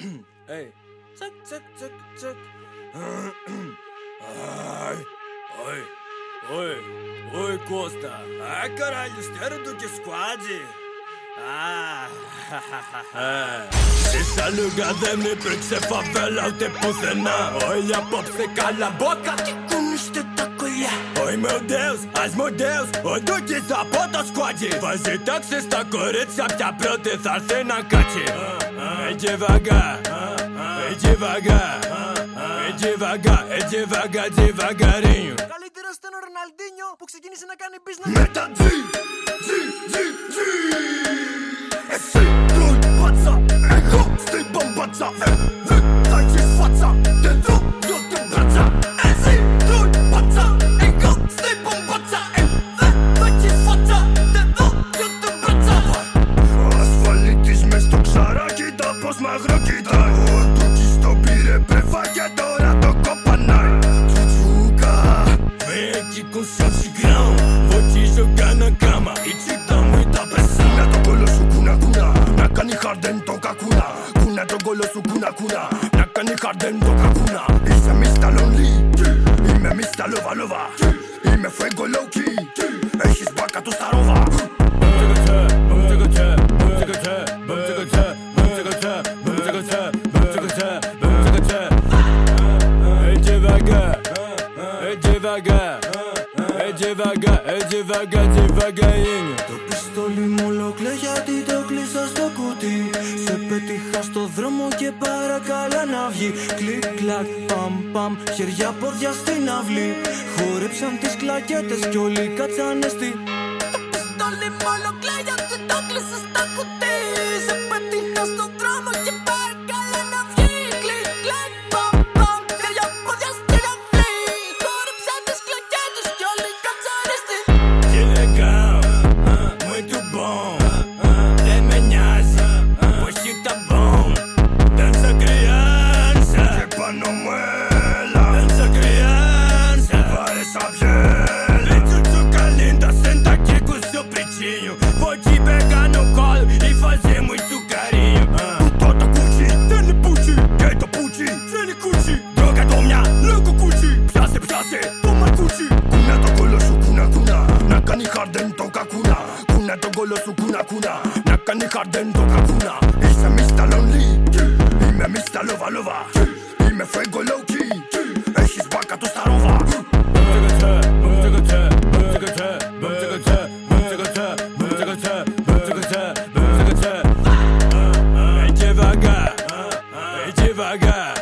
Ei. Tsuc, tsuc, tsuc, tsuc. Ai. Oi. Oi. Oi, Costa. Ai, caralho, sério do que squad? Ah. É. Essa lugar é meu pra que cê favela o tempo cena. Olha, pop, cê cala a boca que com este tacolha. Tá oi, meu Deus, as meu Deus, onde que zapota squad? Fazer taxista, corrente, sabe te cê na cate. Ah. Έτσι βαγά, έτσι βαγά Έτσι βαγά, έτσι βαγά, έτσι βαγκαρίνιο Καλύτερο ήταν ο Ροναλντίνιο που ξεκίνησε να κάνει business. Με τα G, G, G, G κοιτάει. Ο Ντούκης το πήρε πρέφα και τώρα το κοπανάει. Τσουτσούκα. Με έχει conscienza grão Vou te jogar na cama E te dar muita pressão Cuna το κόλο σου κουνα κουνα Να κάνει χαρντεν το κακούνα. Κούνα το κόλο σου κουνα κουνα Να κάνει χαρντεν το κακούνα. Είσαι Mr. Lonely Είμαι Mr. Lova Lova Είμαι Fuego Low Key Έχεις μπάκα του στα ρόβα έτσι βαγά, έτσι βαγά, έτσι βαγά, έτσι βαγά είναι. Το πιστόλι μου ολοκλέ γιατί το κλείσα στο κουτί. Σε πετύχα στο δρόμο και παρακαλά να βγει. Κλικ κλακ παμ παμ χέρια πόδια στην αυλή. Χόρεψαν τις κλακέτες κι όλοι κάτσανε στη Το πιστόλι μου ολοκλέ γιατί το κλείσα στο κουτί Xavier Dentro do calenda, senta aqui com seu pretinho Vou te pegar no colo e fazer muito carinho Putota cuti, tene puti, keita puti, fene cuti Droga minha, louco cuti, pjase pjase, toma cuti Kuna to golo su kuna kuna, na cani jardem toca kuna Kuna to golo golosu kuna kuna, naka ni harden toka kuna é mista lonely, ime mista lova lova, ime fuego low key I got.